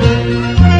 Música